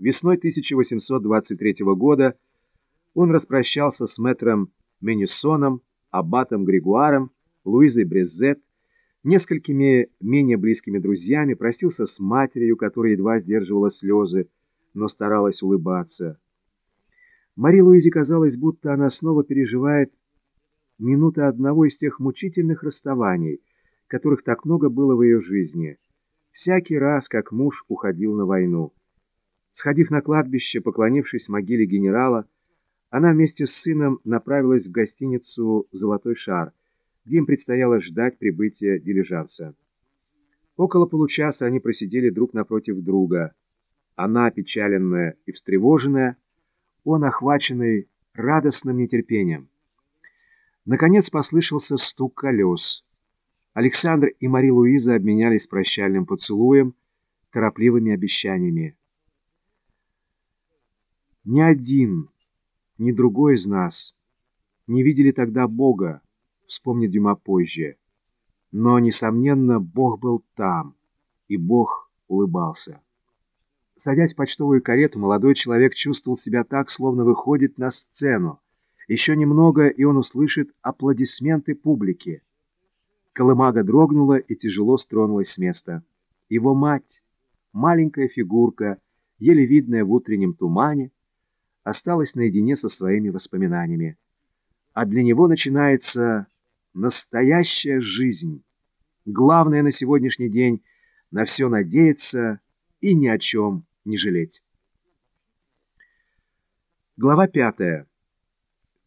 Весной 1823 года он распрощался с мэтром Менюсоном, аббатом Григуаром, Луизой Брезет, несколькими менее близкими друзьями, простился с матерью, которая едва сдерживала слезы, но старалась улыбаться. Мари Луизе казалось, будто она снова переживает минуты одного из тех мучительных расставаний, которых так много было в ее жизни, всякий раз, как муж уходил на войну. Сходив на кладбище, поклонившись могиле генерала, она вместе с сыном направилась в гостиницу «Золотой шар», где им предстояло ждать прибытия дилижанса. Около получаса они просидели друг напротив друга. Она, опечаленная и встревоженная, он, охваченный радостным нетерпением. Наконец послышался стук колес. Александр и Мари Луиза обменялись прощальным поцелуем, торопливыми обещаниями. Ни один, ни другой из нас не видели тогда Бога, вспомнит Дюма позже. Но, несомненно, Бог был там, и Бог улыбался. Садясь в почтовую карету, молодой человек чувствовал себя так, словно выходит на сцену. Еще немного, и он услышит аплодисменты публики. Колымага дрогнула и тяжело стронулась с места. Его мать, маленькая фигурка, еле видная в утреннем тумане, осталась наедине со своими воспоминаниями. А для него начинается настоящая жизнь. Главное на сегодняшний день — на все надеяться и ни о чем не жалеть. Глава пятая.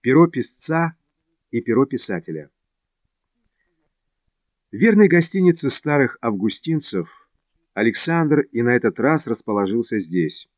Перо писца и перо писателя. Верной гостинице старых августинцев Александр и на этот раз расположился здесь.